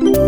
you.